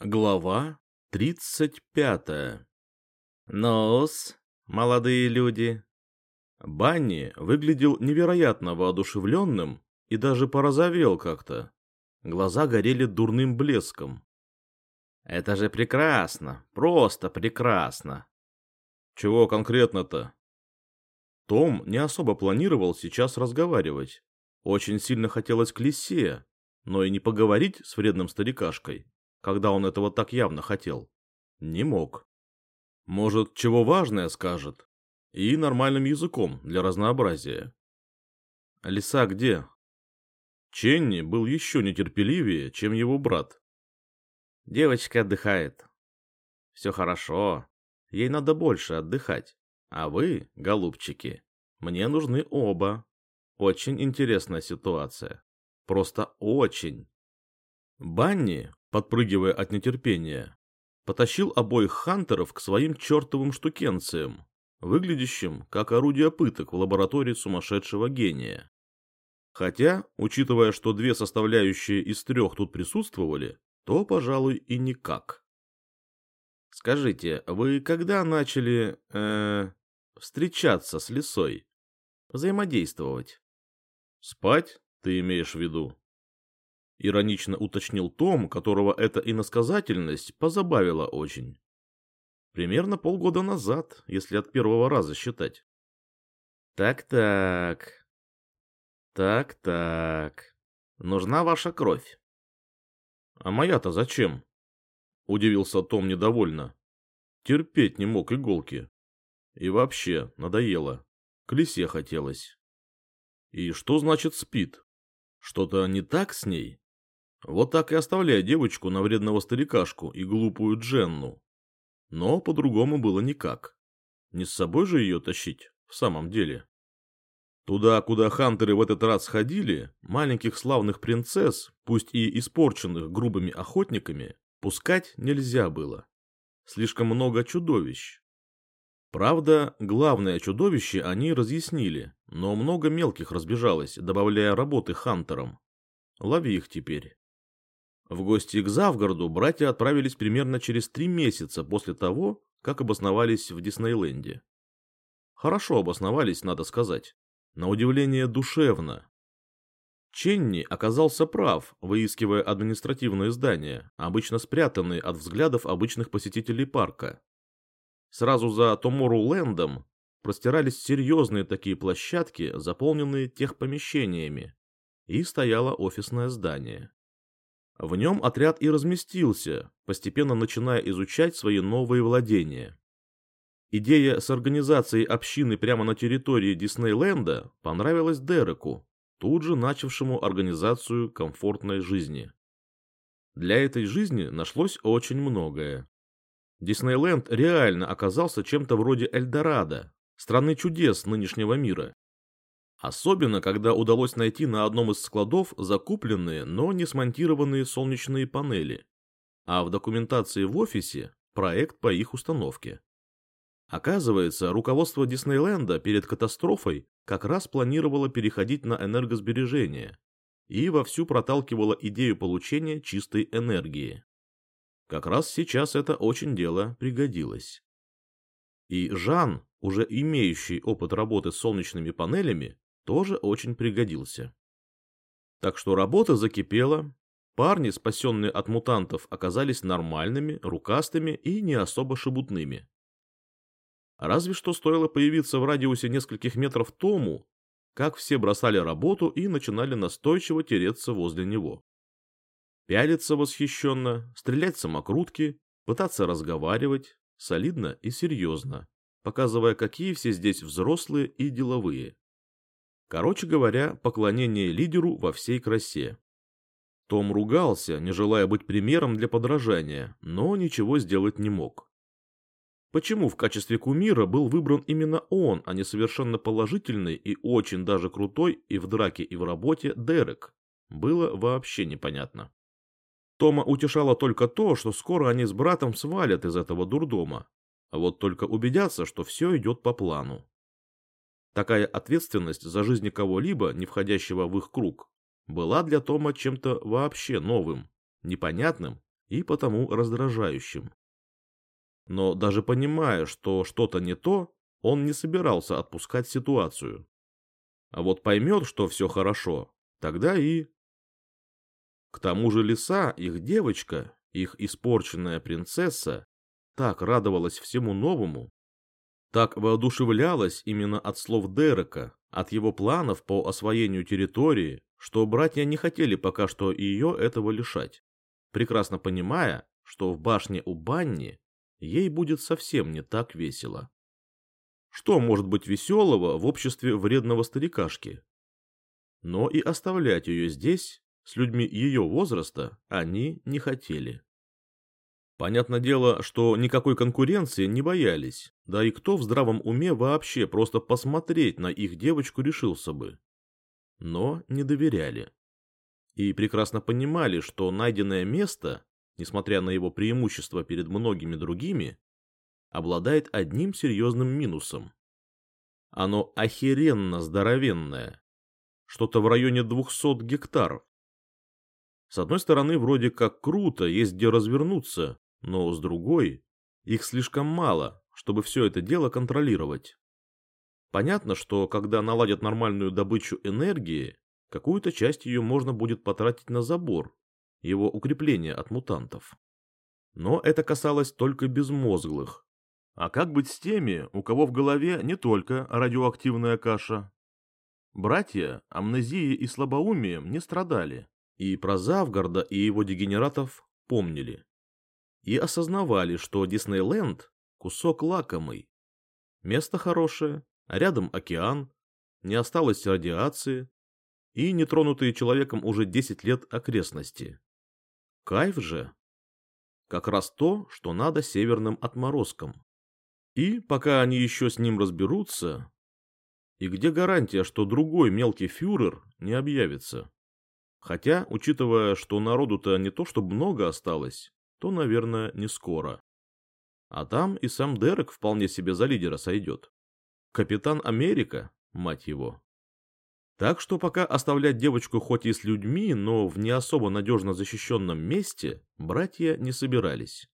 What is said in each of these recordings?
Глава тридцать пятая. Нос, молодые люди. Банни выглядел невероятно воодушевленным и даже порозовел как-то. Глаза горели дурным блеском. Это же прекрасно, просто прекрасно. Чего конкретно-то? Том не особо планировал сейчас разговаривать. Очень сильно хотелось к лисе, но и не поговорить с вредным старикашкой когда он этого так явно хотел. Не мог. Может, чего важное скажет. И нормальным языком для разнообразия. Лиса где? Ченни был еще нетерпеливее, чем его брат. Девочка отдыхает. Все хорошо. Ей надо больше отдыхать. А вы, голубчики, мне нужны оба. Очень интересная ситуация. Просто очень. Банни, подпрыгивая от нетерпения, потащил обоих хантеров к своим чертовым штукенциям, выглядящим как орудие пыток в лаборатории сумасшедшего гения. Хотя, учитывая, что две составляющие из трех тут присутствовали, то, пожалуй, и никак. Скажите, вы когда начали, э, встречаться с лисой? Взаимодействовать? Спать, ты имеешь в виду? Иронично уточнил Том, которого эта иносказательность позабавила очень. Примерно полгода назад, если от первого раза считать. Так-так. Так-так. Нужна ваша кровь. А моя-то зачем? Удивился Том недовольно. Терпеть не мог иголки. И вообще, надоело. К лисе хотелось. И что значит спит? Что-то не так с ней? Вот так и оставляя девочку на вредного старикашку и глупую Дженну. Но по-другому было никак. Не с собой же ее тащить, в самом деле. Туда, куда хантеры в этот раз ходили, маленьких славных принцесс, пусть и испорченных грубыми охотниками, пускать нельзя было. Слишком много чудовищ. Правда, главное чудовище они разъяснили, но много мелких разбежалось, добавляя работы хантерам. Лови их теперь. В гости к Завгороду братья отправились примерно через три месяца после того, как обосновались в Диснейленде. Хорошо обосновались, надо сказать. На удивление душевно. Ченни оказался прав, выискивая административные здания, обычно спрятанные от взглядов обычных посетителей парка. Сразу за Томору-Лендом простирались серьезные такие площадки, заполненные техпомещениями, и стояло офисное здание. В нем отряд и разместился, постепенно начиная изучать свои новые владения. Идея с организацией общины прямо на территории Диснейленда понравилась Дереку, тут же начавшему организацию комфортной жизни. Для этой жизни нашлось очень многое. Диснейленд реально оказался чем-то вроде Эльдорадо, страны чудес нынешнего мира. Особенно, когда удалось найти на одном из складов закупленные, но не смонтированные солнечные панели, а в документации в офисе проект по их установке. Оказывается, руководство Диснейленда перед катастрофой как раз планировало переходить на энергосбережение и вовсю проталкивало идею получения чистой энергии. Как раз сейчас это очень дело пригодилось. И Жан, уже имеющий опыт работы с солнечными панелями, тоже очень пригодился. Так что работа закипела, парни, спасенные от мутантов, оказались нормальными, рукастыми и не особо шебутными. Разве что стоило появиться в радиусе нескольких метров Тому, как все бросали работу и начинали настойчиво тереться возле него. Пялиться восхищенно, стрелять самокрутки, пытаться разговаривать, солидно и серьезно, показывая, какие все здесь взрослые и деловые. Короче говоря, поклонение лидеру во всей красе. Том ругался, не желая быть примером для подражания, но ничего сделать не мог. Почему в качестве кумира был выбран именно он, а не совершенно положительный и очень даже крутой и в драке, и в работе Дерек, было вообще непонятно. Тома утешало только то, что скоро они с братом свалят из этого дурдома, а вот только убедятся, что все идет по плану. Такая ответственность за жизнь кого-либо, не входящего в их круг, была для Тома чем-то вообще новым, непонятным и потому раздражающим. Но даже понимая, что что-то не то, он не собирался отпускать ситуацию. А вот поймет, что все хорошо, тогда и... К тому же лиса, их девочка, их испорченная принцесса, так радовалась всему новому, так воодушевлялась именно от слов Дерека, от его планов по освоению территории, что братья не хотели пока что ее этого лишать, прекрасно понимая, что в башне у Банни ей будет совсем не так весело. Что может быть веселого в обществе вредного старикашки? Но и оставлять ее здесь, с людьми ее возраста, они не хотели. Понятное дело, что никакой конкуренции не боялись, да и кто в здравом уме вообще просто посмотреть на их девочку решился бы. Но не доверяли. И прекрасно понимали, что найденное место, несмотря на его преимущество перед многими другими, обладает одним серьезным минусом. Оно охеренно здоровенное, что-то в районе 200 гектаров. С одной стороны, вроде как круто, есть где развернуться, но с другой, их слишком мало, чтобы все это дело контролировать. Понятно, что когда наладят нормальную добычу энергии, какую-то часть ее можно будет потратить на забор, его укрепление от мутантов. Но это касалось только безмозглых. А как быть с теми, у кого в голове не только радиоактивная каша? Братья амнезией и слабоумием не страдали, и про Завгарда и его дегенератов помнили и осознавали, что Диснейленд – кусок лакомый. Место хорошее, а рядом океан, не осталось радиации и нетронутые человеком уже 10 лет окрестности. Кайф же. Как раз то, что надо северным отморозкам. И пока они еще с ним разберутся, и где гарантия, что другой мелкий фюрер не объявится? Хотя, учитывая, что народу-то не то чтобы много осталось, то, наверное, не скоро. А там и сам Дерек вполне себе за лидера сойдет. Капитан Америка, мать его. Так что пока оставлять девочку хоть и с людьми, но в не особо надежно защищенном месте, братья не собирались.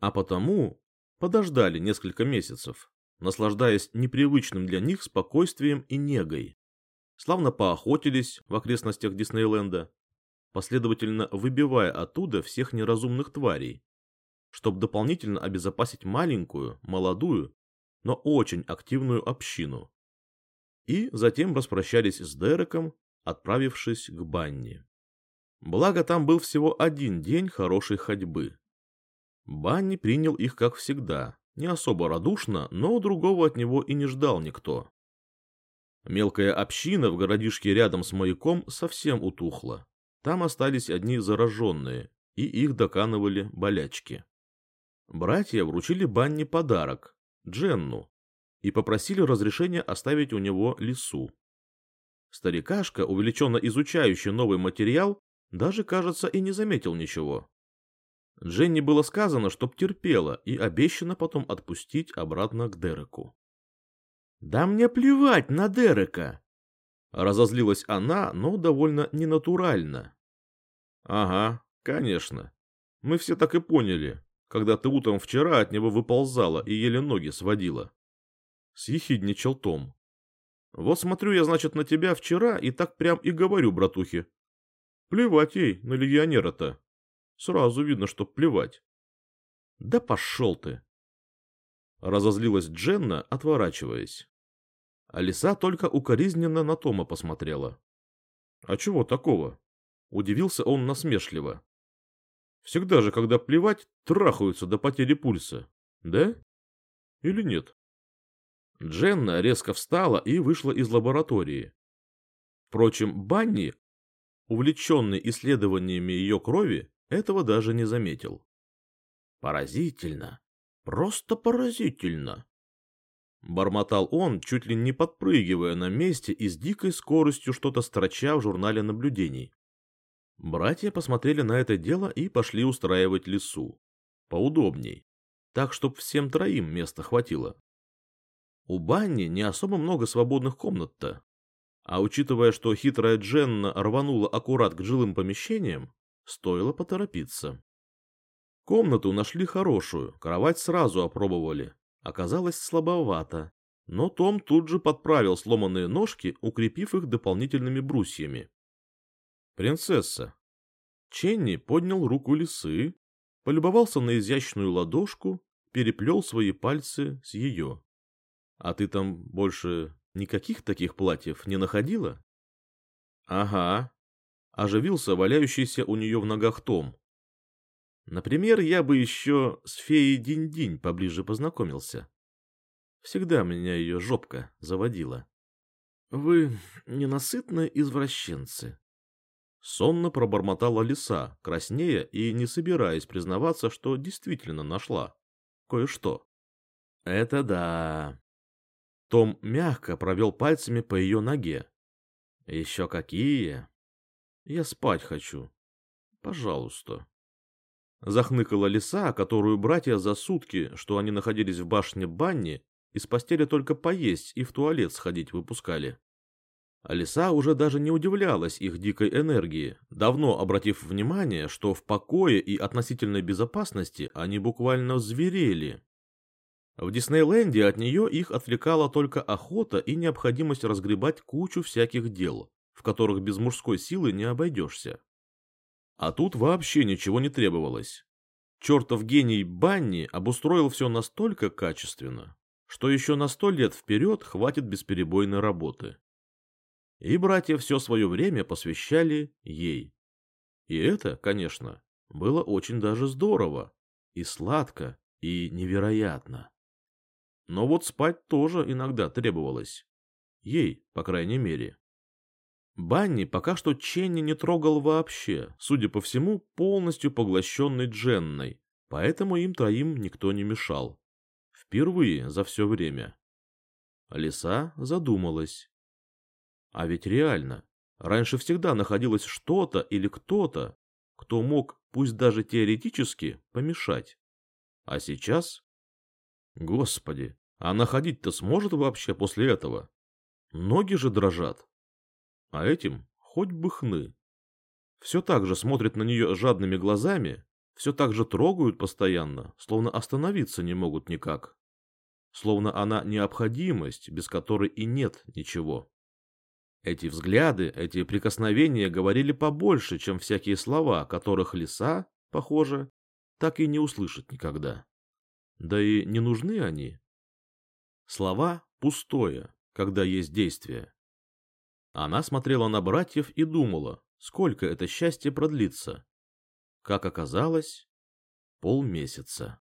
А потому подождали несколько месяцев, наслаждаясь непривычным для них спокойствием и негой. Славно поохотились в окрестностях Диснейленда, последовательно выбивая оттуда всех неразумных тварей, чтобы дополнительно обезопасить маленькую, молодую, но очень активную общину. И затем распрощались с Дереком, отправившись к Банни. Благо там был всего один день хорошей ходьбы. Банни принял их как всегда, не особо радушно, но другого от него и не ждал никто. Мелкая община в городишке рядом с маяком совсем утухла. Там остались одни зараженные, и их доканывали болячки. Братья вручили Банни подарок, Дженну, и попросили разрешения оставить у него лису. Старикашка, увлеченно изучающий новый материал, даже, кажется, и не заметил ничего. Дженни было сказано, чтоб терпела, и обещано потом отпустить обратно к Дереку. «Да мне плевать на Дерека!» Разозлилась она, но довольно ненатурально. Ага, конечно. Мы все так и поняли, когда ты утром вчера от него выползала и еле ноги сводила. Съехидничал Том. Вот смотрю я, значит, на тебя вчера и так прям и говорю, братухе. Плевать ей на легионера-то. Сразу видно, что плевать. Да пошел ты. Разозлилась Дженна, отворачиваясь. Алиса только укоризненно на Тома посмотрела. А чего такого? Удивился он насмешливо. Всегда же, когда плевать, трахаются до потери пульса. Да? Или нет? Дженна резко встала и вышла из лаборатории. Впрочем, Банни, увлеченный исследованиями ее крови, этого даже не заметил. Поразительно. Просто поразительно. Бормотал он, чуть ли не подпрыгивая на месте и с дикой скоростью что-то строча в журнале наблюдений. Братья посмотрели на это дело и пошли устраивать лесу. Поудобней. Так, чтоб всем троим места хватило. У Банни не особо много свободных комнат-то. А учитывая, что хитрая Дженна рванула аккурат к жилым помещениям, стоило поторопиться. Комнату нашли хорошую, кровать сразу опробовали. Оказалось слабовато, но Том тут же подправил сломанные ножки, укрепив их дополнительными брусьями. «Принцесса». Ченни поднял руку лисы, полюбовался на изящную ладошку, переплел свои пальцы с ее. «А ты там больше никаких таких платьев не находила?» «Ага», — оживился валяющийся у нее в ногах Том. «Например, я бы еще с феей Динь-Динь поближе познакомился». Всегда меня ее жопка заводила. Вы ненасытные извращенцы. Сонно пробормотала лиса, краснея и не собираясь признаваться, что действительно нашла. Кое-что. Это да. Том мягко провел пальцами по ее ноге. Еще какие? Я спать хочу. Пожалуйста. Захныкала лиса, которую братья за сутки, что они находились в башне Банни, из постели только поесть и в туалет сходить выпускали. Алиса уже даже не удивлялась их дикой энергии, давно обратив внимание, что в покое и относительной безопасности они буквально зверели. В Диснейленде от нее их отвлекала только охота и необходимость разгребать кучу всяких дел, в которых без мужской силы не обойдешься. А тут вообще ничего не требовалось. Чертов гений Банни обустроил все настолько качественно, что еще на сто лет вперед хватит бесперебойной работы. И братья все свое время посвящали ей. И это, конечно, было очень даже здорово, и сладко, и невероятно. Но вот спать тоже иногда требовалось. Ей, по крайней мере. Банни пока что Ченни не трогал вообще, судя по всему, полностью поглощенный Дженной, поэтому им троим никто не мешал. Впервые за все время. Лиса задумалась. А ведь реально, раньше всегда находилось что-то или кто-то, кто мог, пусть даже теоретически, помешать. А сейчас? Господи, а находить-то сможет вообще после этого? Ноги же дрожат. А этим хоть бы хны. Все так же смотрят на нее жадными глазами, все так же трогают постоянно, словно остановиться не могут никак словно она необходимость, без которой и нет ничего. Эти взгляды, эти прикосновения говорили побольше, чем всякие слова, которых лиса, похоже, так и не услышит никогда. Да и не нужны они. Слова пустое, когда есть действие. Она смотрела на братьев и думала, сколько это счастье продлится. Как оказалось, полмесяца.